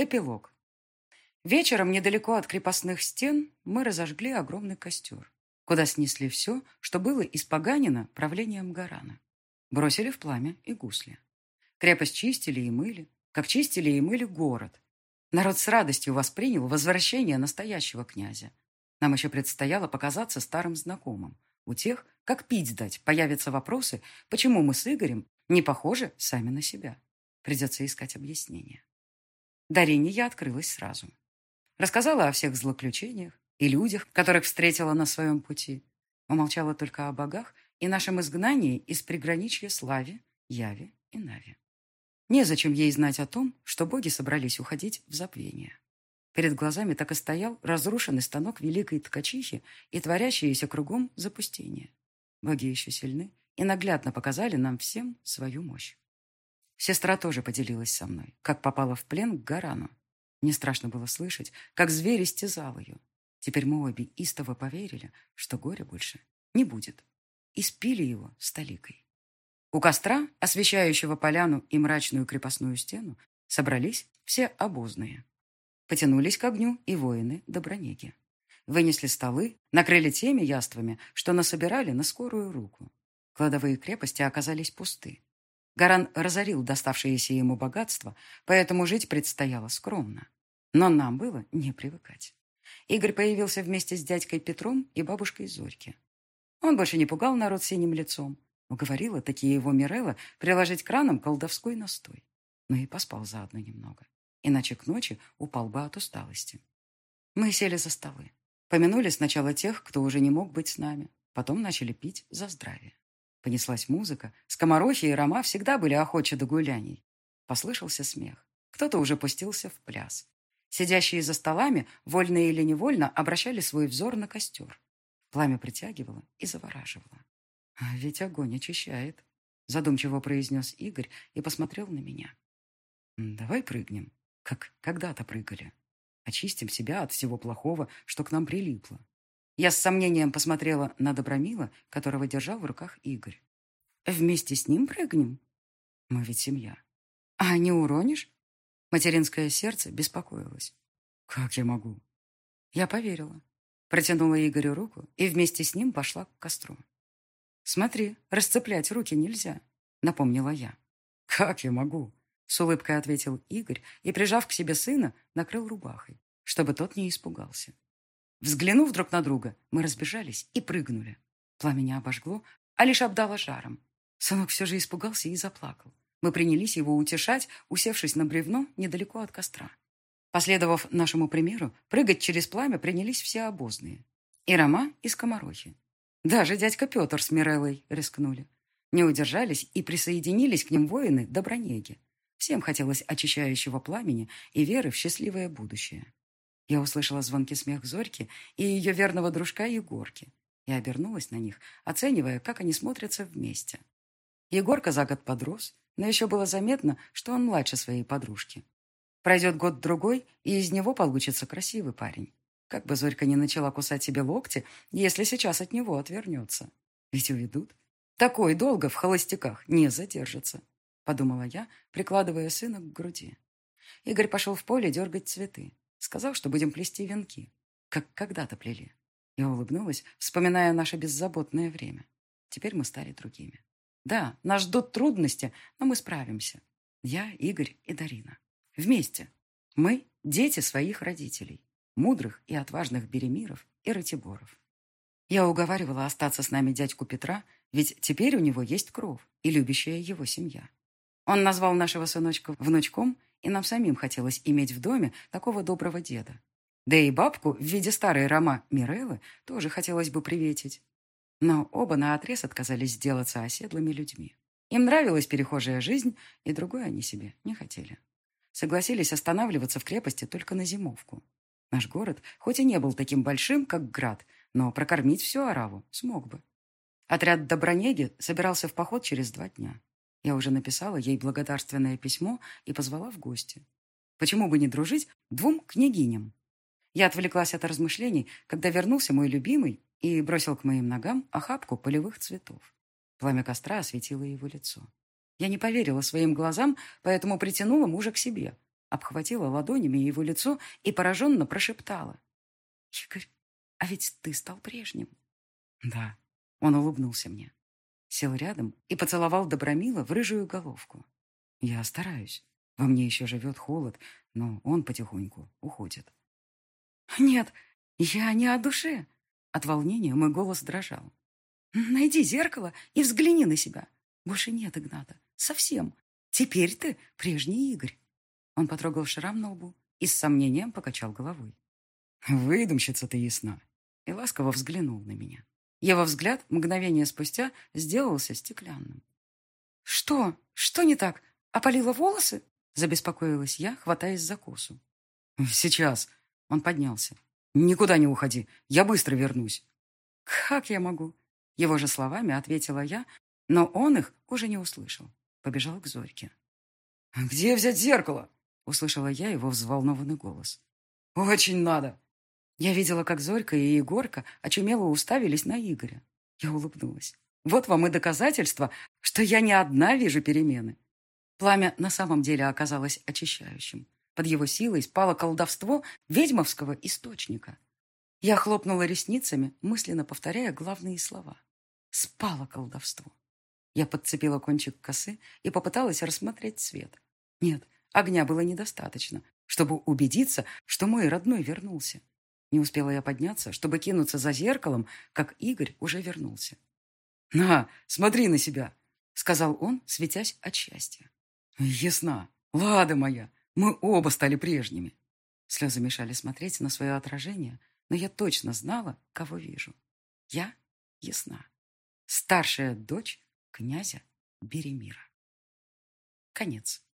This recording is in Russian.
Эпилог. Вечером недалеко от крепостных стен мы разожгли огромный костер, куда снесли все, что было испоганено правлением Гарана. Бросили в пламя и гусли. Крепость чистили и мыли, как чистили и мыли город. Народ с радостью воспринял возвращение настоящего князя. Нам еще предстояло показаться старым знакомым. У тех, как пить дать, появятся вопросы, почему мы с Игорем не похожи сами на себя. Придется искать объяснение. Дарине я открылась сразу. Рассказала о всех злоключениях и людях, которых встретила на своем пути. Умолчала только о богах и нашем изгнании из приграничья Славе, Яве и Наве. Незачем ей знать о том, что боги собрались уходить в забвение. Перед глазами так и стоял разрушенный станок великой ткачихи и творящееся кругом запустение. Боги еще сильны и наглядно показали нам всем свою мощь. Сестра тоже поделилась со мной, как попала в плен к Гарану. Не страшно было слышать, как зверь истязал ее. Теперь мы обе истово поверили, что горя больше не будет. И спили его столикой. У костра, освещающего поляну и мрачную крепостную стену, собрались все обозные. Потянулись к огню и воины Добронеги. Вынесли столы, накрыли теми яствами, что насобирали на скорую руку. Кладовые крепости оказались пусты. Гаран разорил доставшееся ему богатство, поэтому жить предстояло скромно. Но нам было не привыкать. Игорь появился вместе с дядькой Петром и бабушкой Зорьки. Он больше не пугал народ синим лицом. Уговорила такие его Мирелла приложить к ранам колдовской настой. Но и поспал заодно немного. Иначе к ночи упал бы от усталости. Мы сели за столы. Помянули сначала тех, кто уже не мог быть с нами. Потом начали пить за здравие. Понеслась музыка. Скоморохи и Рома всегда были охочи до гуляний. Послышался смех. Кто-то уже пустился в пляс. Сидящие за столами, вольно или невольно, обращали свой взор на костер. Пламя притягивало и завораживало. «А ведь огонь очищает», — задумчиво произнес Игорь и посмотрел на меня. «Давай прыгнем, как когда-то прыгали. Очистим себя от всего плохого, что к нам прилипло. Я с сомнением посмотрела на Добромила, которого держал в руках Игорь. «Вместе с ним прыгнем? Мы ведь семья. А не уронишь?» Материнское сердце беспокоилось. «Как я могу?» Я поверила. Протянула Игорю руку и вместе с ним пошла к костру. «Смотри, расцеплять руки нельзя», — напомнила я. «Как я могу?» — с улыбкой ответил Игорь и, прижав к себе сына, накрыл рубахой, чтобы тот не испугался. Взглянув друг на друга, мы разбежались и прыгнули. Пламя не обожгло, а лишь обдало жаром. Сынок все же испугался и заплакал. Мы принялись его утешать, усевшись на бревно недалеко от костра. Последовав нашему примеру, прыгать через пламя принялись все обозные. И Рома, и скоморохи. Даже дядька Петр с Миреллой рискнули. Не удержались и присоединились к ним воины Добронеги. Всем хотелось очищающего пламени и веры в счастливое будущее. Я услышала звонкий смех Зорьки и ее верного дружка Егорки и обернулась на них, оценивая, как они смотрятся вместе. Егорка за год подрос, но еще было заметно, что он младше своей подружки. Пройдет год-другой, и из него получится красивый парень. Как бы Зорька не начала кусать себе локти, если сейчас от него отвернется. Ведь уведут. Такой долго в холостяках не задержится, подумала я, прикладывая сына к груди. Игорь пошел в поле дергать цветы. Сказал, что будем плести венки, как когда-то плели. Я улыбнулась, вспоминая наше беззаботное время. Теперь мы стали другими. Да, нас ждут трудности, но мы справимся. Я, Игорь и Дарина. Вместе. Мы – дети своих родителей. Мудрых и отважных Беремиров и Ратиборов. Я уговаривала остаться с нами дядьку Петра, ведь теперь у него есть кров и любящая его семья. Он назвал нашего сыночка внучком и нам самим хотелось иметь в доме такого доброго деда. Да и бабку в виде старой Рома Миреллы тоже хотелось бы приветить. Но оба наотрез отказались сделаться оседлыми людьми. Им нравилась перехожая жизнь, и другой они себе не хотели. Согласились останавливаться в крепости только на зимовку. Наш город, хоть и не был таким большим, как Град, но прокормить всю Араву смог бы. Отряд Добронеги собирался в поход через два дня. Я уже написала ей благодарственное письмо и позвала в гости. Почему бы не дружить двум княгиням? Я отвлеклась от размышлений, когда вернулся мой любимый и бросил к моим ногам охапку полевых цветов. Пламя костра осветило его лицо. Я не поверила своим глазам, поэтому притянула мужа к себе. обхватила ладонями его лицо и пораженно прошептала. «Игорь, а ведь ты стал прежним». «Да», — он улыбнулся мне. Сел рядом и поцеловал Добромила в рыжую головку. «Я стараюсь. Во мне еще живет холод, но он потихоньку уходит». «Нет, я не о душе». От волнения мой голос дрожал. «Найди зеркало и взгляни на себя. Больше нет Игната. Совсем. Теперь ты прежний Игорь». Он потрогал шрам на лбу и с сомнением покачал головой. «Выдумщица ты ясна!» И ласково взглянул на меня. Его взгляд мгновение спустя сделался стеклянным. «Что? Что не так? Опалила волосы?» Забеспокоилась я, хватаясь за косу. «Сейчас!» Он поднялся. «Никуда не уходи. Я быстро вернусь». «Как я могу?» Его же словами ответила я, но он их уже не услышал. Побежал к Зорьке. «Где взять зеркало?» Услышала я его взволнованный голос. «Очень надо!» Я видела, как Зорька и Егорка очумело уставились на Игоря. Я улыбнулась. Вот вам и доказательство, что я не одна вижу перемены. Пламя на самом деле оказалось очищающим. Под его силой спало колдовство ведьмовского источника. Я хлопнула ресницами, мысленно повторяя главные слова. Спало колдовство. Я подцепила кончик косы и попыталась рассмотреть цвет. Нет, огня было недостаточно, чтобы убедиться, что мой родной вернулся. Не успела я подняться, чтобы кинуться за зеркалом, как Игорь уже вернулся. «На, смотри на себя!» — сказал он, светясь от счастья. «Ясна! Лада моя! Мы оба стали прежними!» Слезы мешали смотреть на свое отражение, но я точно знала, кого вижу. Я ясна. Старшая дочь князя Беремира. Конец.